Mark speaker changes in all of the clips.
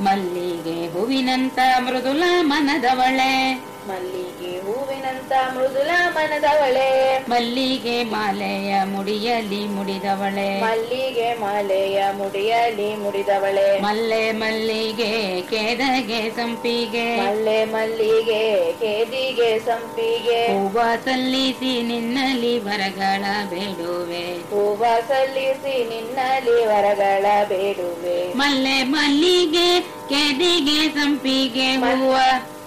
Speaker 1: ಮಲ್ಲಿಗೆ ಹೂವಿನಂತ ಮೃದುಲ ಮನದವಳೆ.
Speaker 2: ಮಲ್ಲಿಗೆ ಹೂವಿನಂತ ಮೃದುಲ ಮನದವಳೆ.
Speaker 1: ಮಲ್ಲಿಗೆ ಮಾಲೆಯ ಮುಡಿಯಲಿ ಮುಡಿದವಳೆ.
Speaker 2: ಮಲ್ಲಿಗೆ ಮಾಲೆಯ ಮುಡಿಯಲಿ ಮುಡಿದವಳೆ.
Speaker 1: ಮಲ್ಲೆ ಮಲ್ಲಿಗೆ ಕೇದಗೆ ಸಂಪಿಗೆ.
Speaker 2: ಮಲ್ಲೆ ಮಲ್ಲಿಗೆ ಕೇದಿಗೆ ಸಂಪಿಗೆ.
Speaker 1: ಹೂವ ಸಲ್ಲಿಸಿ ನಿನ್ನಲಿ ಬರಗಳ ಬೇಡುವೆ.
Speaker 2: ಹೂವ ಸಲ್ಲಿಸಿ ನಿನ್ನಲಿ ಬರಗಳ ಬೇಡುವೆ.
Speaker 1: ಮಲ್ಲೆ ಮಲ್ಲಿಗೆ ಕೇದಿಗೆ ಸಂಪಿಗೆ. ಹೂವ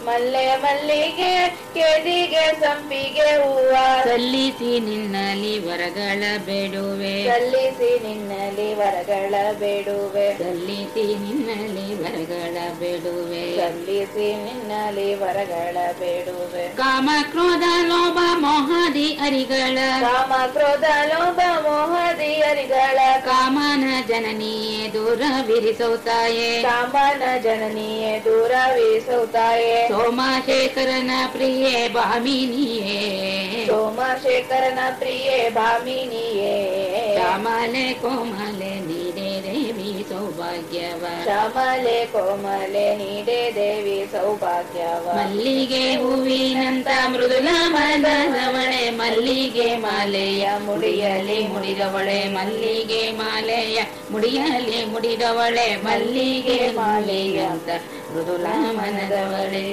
Speaker 2: ಮಲ್ಲೆ ಮಲ್ಲಿಗೆ ಕೆದಿಗೆ ಸಂಪಿಗೆ ಹೂವ.
Speaker 1: ಸಲ್ಲಿಸಿ ನಿನ್ನಲಿ ವರಗಳ ಬೇಡುವೆ.
Speaker 2: ಸಲ್ಲಿಸಿ ನಿನ್ನಲಿ ವರಗಳ ಬೇಡುವೆ.
Speaker 1: ಸಲ್ಲಿಸಿ ನಿನ್ನಲಿ ವರಗಳ ಬೇಡುವೆ.
Speaker 2: ಸಲ್ಲಿಸಿ ನಿನ್ನಲಿ ವರಗಳ ಬೇಡುವೆ.
Speaker 1: ಕಾಮ ಕ್ರೋಧ ಲೋಭ ಮೋಹಾದಿ ಅರಿಗಳ.
Speaker 2: ಕಾಮ ಕ್ರೋಧ ಲೋಭ ಮೋಹದಿ ಹರಿಗಳ
Speaker 1: ಕಾಮನ ಜನನಿಯೇ ದೂರ ವಿರಿಸೌತಾಯೇ
Speaker 2: ಕಾಮನ ಜನನಿಯೇ ದೂರ ವೀಸೌತಾಯೇ
Speaker 1: ಸೋಮಶೇಖರನ ಪ್ರಿಯೆ ಭಾಮಿನಿಯೇ
Speaker 2: ಸೋಮಶೇಖರನ ಪ್ರಿಯೆ ಭಾಮಿನಿಯೇ
Speaker 1: ಶ್ಯಾಮಲೆ ಕೋಮಲೆ ನೀರೇ ದೇವಿ ಸೌಭಾಗ್ಯವ.
Speaker 2: ಶ್ಯಾಮಲೆ ಕೋಮಲೆ ನೀಡೆ ದೇವಿ ಸೌಭಾಗ್ಯವ.
Speaker 1: ಮಲ್ಲಿಗೆ ಹೂವಿನಂತ ಮೃದುಲ ಮನದವಳೆ ಮಲ್ಲಿಗೆ ಮಾಲೆಯ ಮುಡಿಯಲಿ ಮುಡಿದವಳೆ ಮಲ್ಲಿಗೆ ಮಾಲೆಯ ಮುಡಿಯಲಿ ಮುಡಿದವಳೆ ಮಲ್ಲಿಗೆ ಮಾಲೆಯಂತ ಮೃದುಲ ಮನದವಳೆ